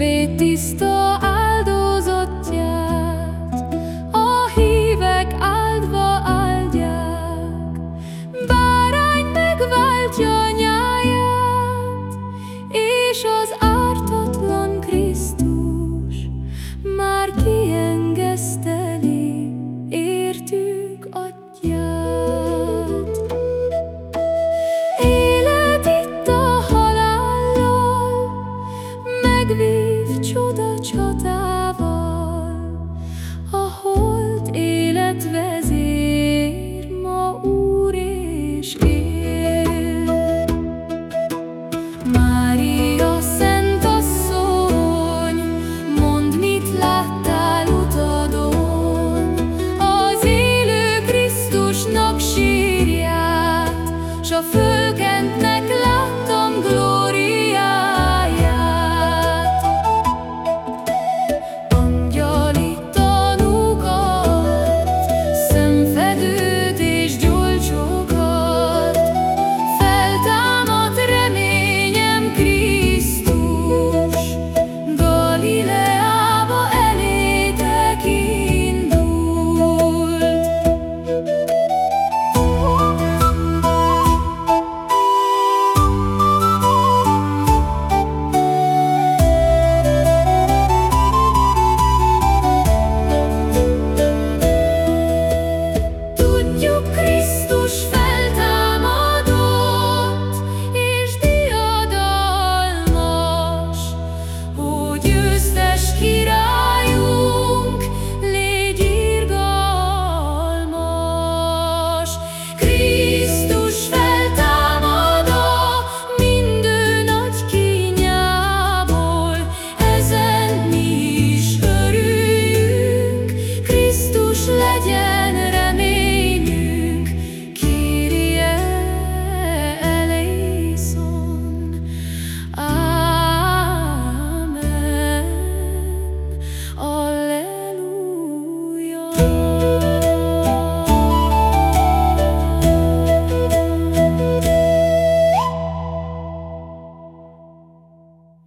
svéd tiszta áldozottját, a hívek áldva áldják, bárány megváltja Królów, cuda.